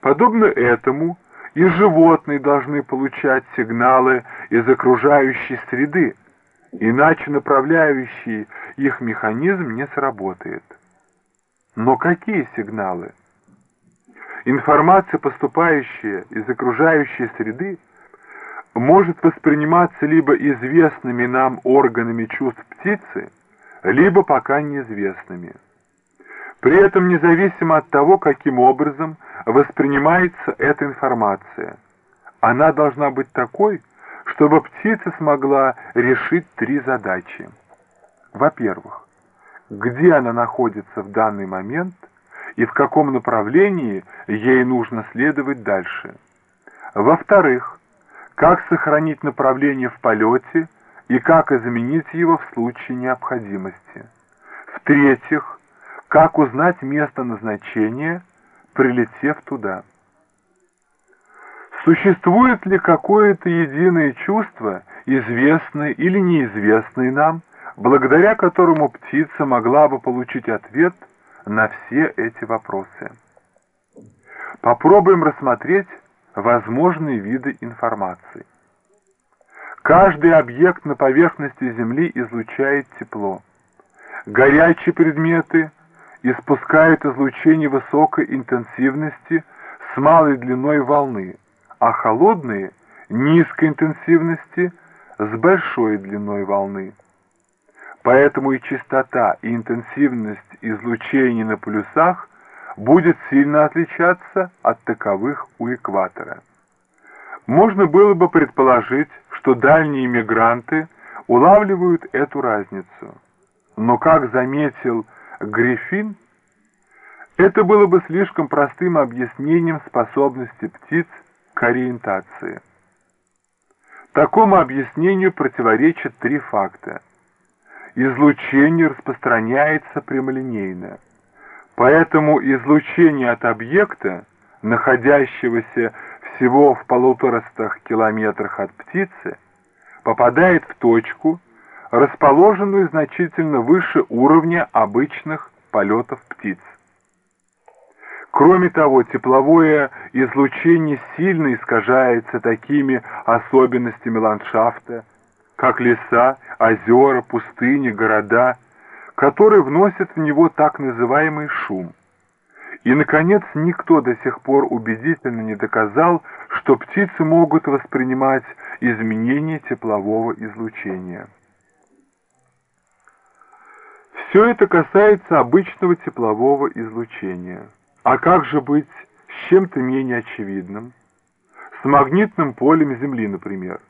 Подобно этому и животные должны получать сигналы из окружающей среды, иначе направляющий их механизм не сработает. Но какие сигналы? Информация, поступающая из окружающей среды, может восприниматься либо известными нам органами чувств птицы, либо пока неизвестными. При этом независимо от того, каким образом воспринимается эта информация, она должна быть такой, чтобы птица смогла решить три задачи. Во-первых, где она находится в данный момент – и в каком направлении ей нужно следовать дальше. Во-вторых, как сохранить направление в полете и как изменить его в случае необходимости. В-третьих, как узнать место назначения, прилетев туда. Существует ли какое-то единое чувство, известное или неизвестное нам, благодаря которому птица могла бы получить ответ – на все эти вопросы. Попробуем рассмотреть возможные виды информации. Каждый объект на поверхности Земли излучает тепло. Горячие предметы испускают излучение высокой интенсивности с малой длиной волны, а холодные – низкой интенсивности с большой длиной волны. Поэтому и частота, и интенсивность излучения на полюсах будет сильно отличаться от таковых у экватора. Можно было бы предположить, что дальние мигранты улавливают эту разницу. Но, как заметил Гриффин, это было бы слишком простым объяснением способности птиц к ориентации. Такому объяснению противоречат три факта излучение распространяется прямолинейно. Поэтому излучение от объекта, находящегося всего в полуторастах километрах от птицы, попадает в точку, расположенную значительно выше уровня обычных полетов птиц. Кроме того, тепловое излучение сильно искажается такими особенностями ландшафта, как леса, озера, пустыни, города, которые вносят в него так называемый шум. И, наконец, никто до сих пор убедительно не доказал, что птицы могут воспринимать изменения теплового излучения. Все это касается обычного теплового излучения. А как же быть с чем-то менее очевидным? С магнитным полем Земли, например.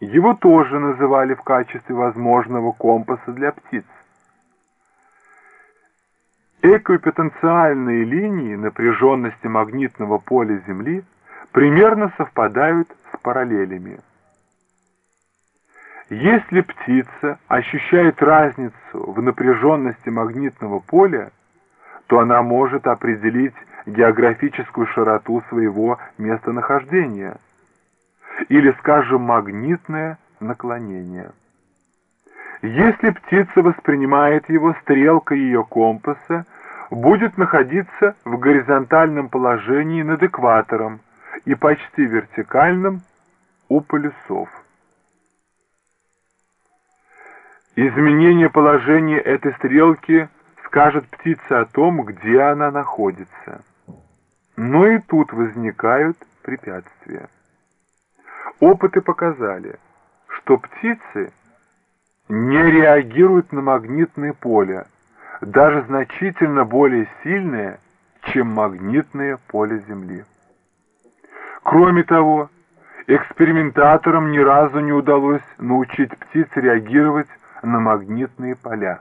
Его тоже называли в качестве возможного компаса для птиц. Эквипотенциальные линии напряженности магнитного поля Земли примерно совпадают с параллелями. Если птица ощущает разницу в напряженности магнитного поля, то она может определить географическую широту своего местонахождения – или, скажем, магнитное наклонение. Если птица воспринимает его, стрелка ее компаса будет находиться в горизонтальном положении над экватором и почти вертикальном у полюсов. Изменение положения этой стрелки скажет птице о том, где она находится. Но и тут возникают препятствия. Опыты показали, что птицы не реагируют на магнитное поле, даже значительно более сильное, чем магнитное поле Земли. Кроме того, экспериментаторам ни разу не удалось научить птиц реагировать на магнитные поля.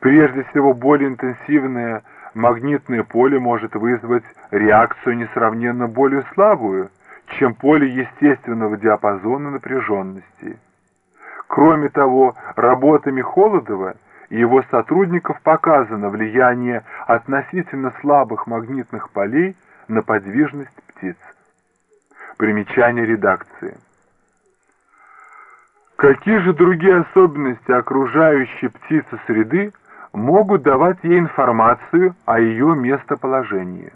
Прежде всего, более интенсивное магнитное поле может вызвать реакцию несравненно более слабую, чем поле естественного диапазона напряженности. Кроме того, работами Холодова и его сотрудников показано влияние относительно слабых магнитных полей на подвижность птиц. Примечание редакции. Какие же другие особенности окружающей птицы среды могут давать ей информацию о ее местоположении.